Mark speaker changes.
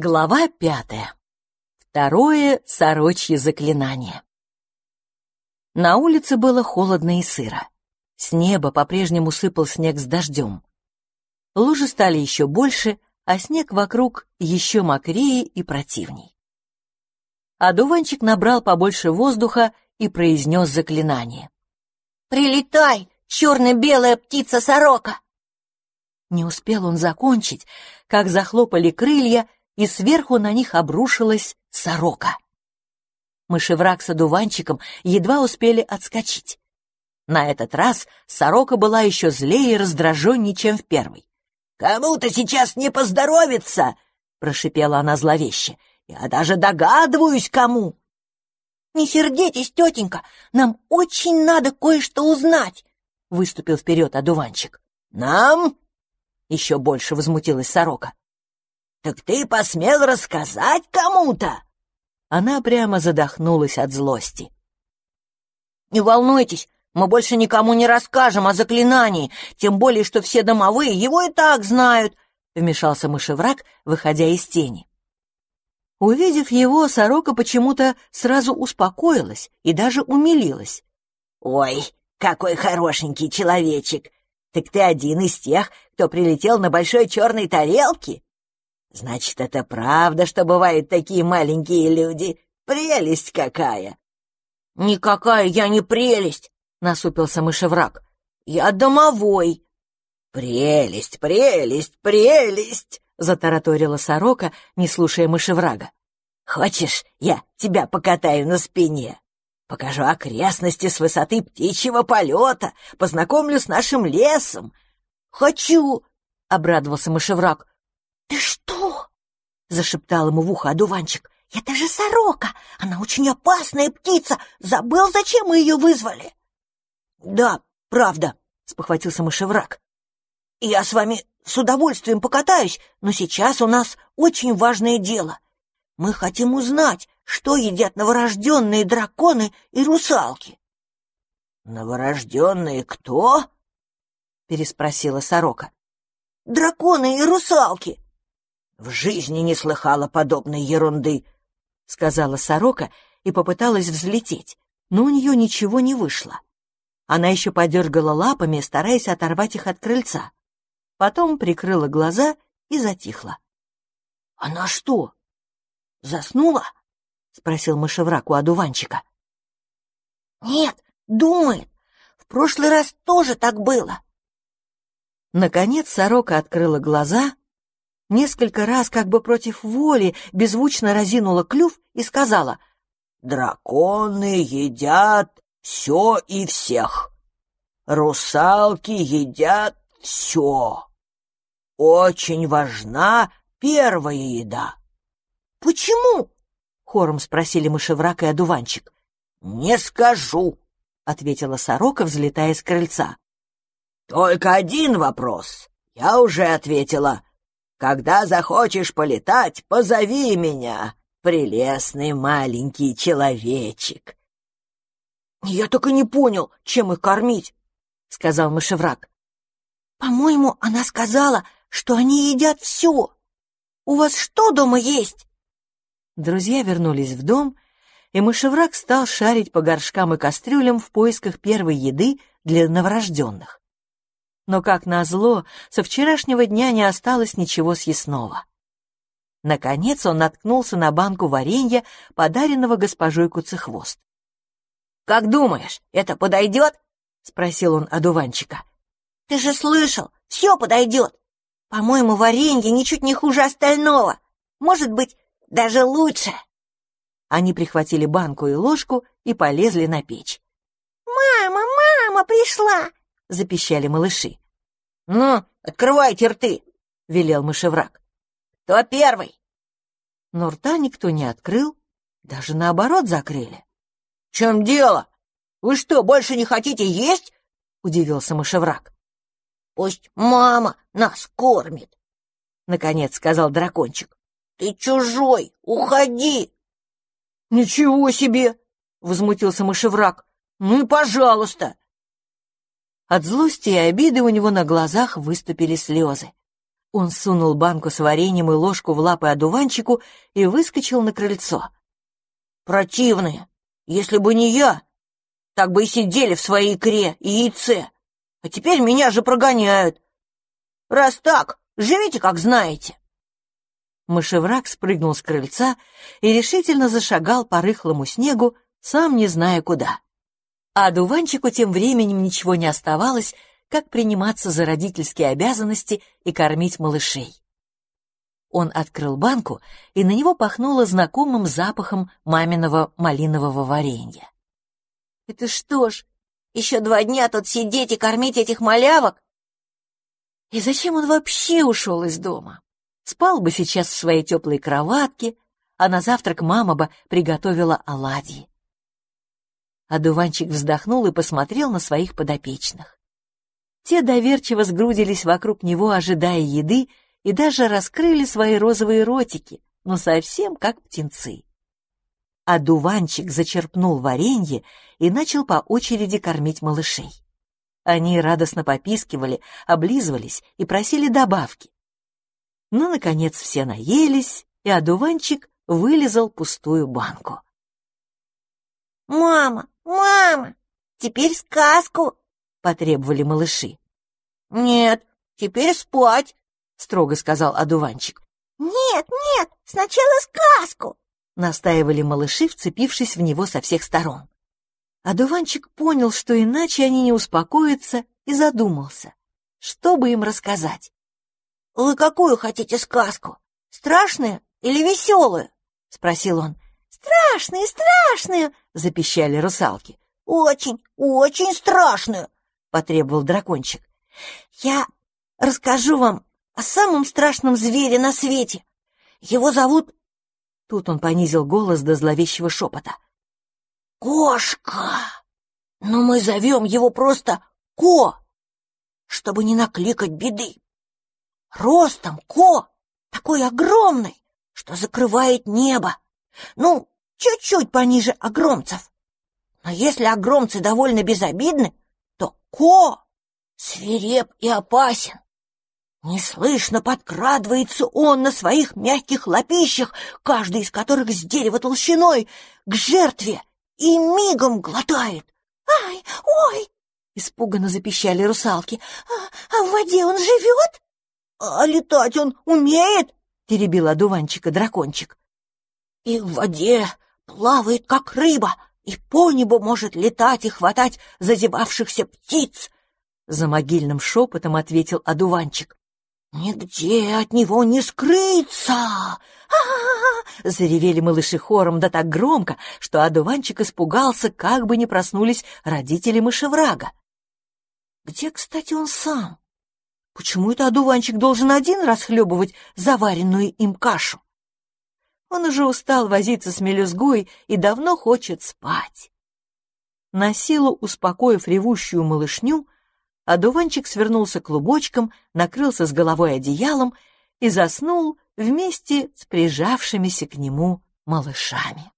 Speaker 1: Глава пятая. Второе сорочье заклинание. На улице было холодно и сыро. С неба по-прежнему сыпал снег с дождем. Лужи стали еще больше, а снег вокруг еще мокрее и противней. Одуванчик набрал побольше воздуха и произнес заклинание.
Speaker 2: «Прилетай, черно-белая птица-сорока!»
Speaker 1: Не успел он закончить, как захлопали крылья, и сверху на них обрушилась сорока. Мышевраг с одуванчиком едва успели отскочить. На этот раз сорока была еще злее и раздраженнее, чем в первый.
Speaker 3: «Кому-то сейчас не поздоровится!» — прошипела она зловеще. «Я даже догадываюсь, кому!»
Speaker 2: «Не сердитесь, тетенька, нам очень надо кое-что узнать!» — выступил вперед одуванчик.
Speaker 3: «Нам?» — еще больше возмутилась сорока. «Так ты посмел рассказать кому-то?»
Speaker 1: Она прямо задохнулась от злости.
Speaker 2: «Не волнуйтесь, мы больше никому не расскажем о заклинании, тем более, что все домовые его и так знают», — вмешался мышевраг, выходя из тени.
Speaker 1: Увидев его, сорока почему-то сразу успокоилась и даже умилилась.
Speaker 3: «Ой, какой хорошенький человечек! Так ты один из тех, кто прилетел на большой черной тарелке?» Значит, это правда, что бывают такие маленькие люди. Прелесть какая!
Speaker 2: Никакая я не прелесть, насупился мышевраг. Я домовой.
Speaker 3: Прелесть, прелесть, прелесть,
Speaker 1: затараторила сорока, не слушая мышеврага.
Speaker 3: Хочешь, я тебя покатаю на спине? Покажу окрестности с высоты птичьего полета, познакомлю с нашим лесом.
Speaker 2: Хочу, обрадовался мышевраг.
Speaker 4: «Ты что?» — зашептал ему в ухо одуванчик. «Это же сорока! Она очень опасная птица! Забыл, зачем мы ее вызвали?»
Speaker 2: «Да, правда», — спохватился мышевраг. «Я с вами с удовольствием покатаюсь, но сейчас у нас очень важное дело. Мы хотим узнать, что едят новорожденные драконы и русалки».
Speaker 3: «Новорожденные кто?»
Speaker 1: — переспросила сорока.
Speaker 2: «Драконы и русалки»,
Speaker 3: в жизни не слыхала подобной ерунды, — сказала сорока и попыталась взлететь, но у нее ничего не вышло. Она еще подергала лапами, стараясь оторвать их от крыльца. Потом прикрыла глаза и затихла.
Speaker 2: — Она что, заснула? — спросил мышеврак у одуванчика. — Нет, думает. В прошлый раз тоже так было.
Speaker 1: Наконец сорока открыла глаза несколько раз, как бы против воли, беззвучно разинула клюв и сказала «Драконы едят все и всех. Русалки едят все. Очень важна первая еда».
Speaker 2: «Почему?»
Speaker 1: — хором спросили мышеврак и одуванчик.
Speaker 3: «Не скажу», — ответила сорока, взлетая с крыльца. «Только один вопрос. Я уже ответила. Когда захочешь полетать, позови меня, прелестный маленький человечек.
Speaker 2: — Я и не понял, чем их кормить, — сказал мышевраг.
Speaker 4: — По-моему, она сказала, что они едят все. У вас что дома есть?
Speaker 1: Друзья вернулись в дом, и мышевраг стал шарить по горшкам и кастрюлям в поисках первой еды для новорожденных но, как назло, со вчерашнего дня не осталось ничего съестного. Наконец он наткнулся на банку варенья, подаренного госпожой Куцехвост.
Speaker 2: «Как думаешь, это подойдет?»
Speaker 1: — спросил он одуванчика.
Speaker 4: «Ты же слышал, все подойдет. По-моему, варенье ничуть не хуже остального. Может быть, даже лучше».
Speaker 1: Они прихватили банку и ложку и полезли на печь.
Speaker 4: «Мама, мама пришла!» — запищали малыши.
Speaker 2: «Ну, открывайте рты!» — велел мышевраг. «Кто первый?»
Speaker 1: Но рта никто не открыл, даже наоборот закрыли.
Speaker 2: — В чем дело? Вы что, больше не хотите есть? — удивился мышевраг. — Пусть мама нас кормит, — наконец сказал дракончик. — Ты чужой, уходи! — Ничего себе! — возмутился мышевраг. — Ну и пожалуйста!
Speaker 1: От злости и обиды у него на глазах выступили слезы.
Speaker 3: Он сунул банку с вареньем и ложку в лапы одуванчику и выскочил на крыльцо.
Speaker 2: «Противные! Если бы не я, так бы и сидели в своей икре и яйце. А теперь меня же прогоняют. Раз так, живите, как знаете».
Speaker 3: Мышевраг спрыгнул с крыльца и решительно зашагал по рыхлому снегу, сам не зная куда. А дуванчику тем временем ничего не оставалось, как приниматься за родительские обязанности и кормить малышей. Он открыл банку, и на него пахнуло знакомым запахом маминого малинового варенья.
Speaker 2: «Это что ж, еще два дня тут сидеть и кормить этих малявок?»
Speaker 3: И зачем он вообще ушел из дома? Спал бы сейчас в своей теплой кроватке, а на завтрак мама бы приготовила оладьи. Одуванчик вздохнул и посмотрел на своих подопечных. Те доверчиво сгрудились вокруг него, ожидая еды, и даже раскрыли свои розовые ротики, но совсем как птенцы. Одуванчик зачерпнул варенье и начал по очереди кормить малышей. Они радостно попискивали, облизывались и просили добавки. Ну, наконец, все наелись, и одуванчик вылезал пустую банку.
Speaker 2: «Мама, мама, теперь сказку!»
Speaker 3: — потребовали малыши.
Speaker 2: «Нет, теперь спать!»
Speaker 3: — строго сказал одуванчик.
Speaker 4: «Нет, нет, сначала сказку!»
Speaker 3: — настаивали малыши, вцепившись в него со всех сторон. Одуванчик понял, что иначе они не успокоятся, и задумался, что бы им рассказать.
Speaker 2: «Вы какую хотите сказку? Страшную или веселую?» — спросил он.
Speaker 4: «Страшную, страшную!»
Speaker 3: — запищали русалки.
Speaker 2: «Очень, очень страшную!»
Speaker 3: — потребовал дракончик.
Speaker 2: «Я расскажу вам о самом страшном звере на свете. Его зовут...»
Speaker 3: Тут он понизил голос до зловещего шепота.
Speaker 2: «Кошка! Но мы зовем его просто Ко, чтобы не накликать беды. Ростом Ко такой огромный, что закрывает небо. Ну, чуть-чуть пониже огромцев. Но если огромцы довольно безобидны, то Ко свиреп и опасен. Неслышно подкрадывается он на своих мягких лапищах, каждый из которых с дерева толщиной, к жертве и мигом глотает.
Speaker 4: «Ай, ой!» — испуганно запищали русалки. «А, а в воде он живет?»
Speaker 2: «А летать он умеет?»
Speaker 3: — теребил одуванчика дракончик.
Speaker 2: «И в воде плавает, как рыба, и по небу может летать и хватать зазевавшихся птиц!»
Speaker 3: За могильным шепотом ответил одуванчик.
Speaker 2: «Нигде от него не скрыться!»
Speaker 3: Заревели малыши хором да так громко, что одуванчик испугался, как бы не проснулись родители мышеврага. Где, кстати, он сам? Почему это одуванчик должен один расхлебывать заваренную им кашу? Он уже устал возиться с мелюзгой и давно хочет спать. На силу успокоив ревущую малышню, одуванчик свернулся клубочком, накрылся с головой одеялом и заснул вместе с прижавшимися к нему малышами.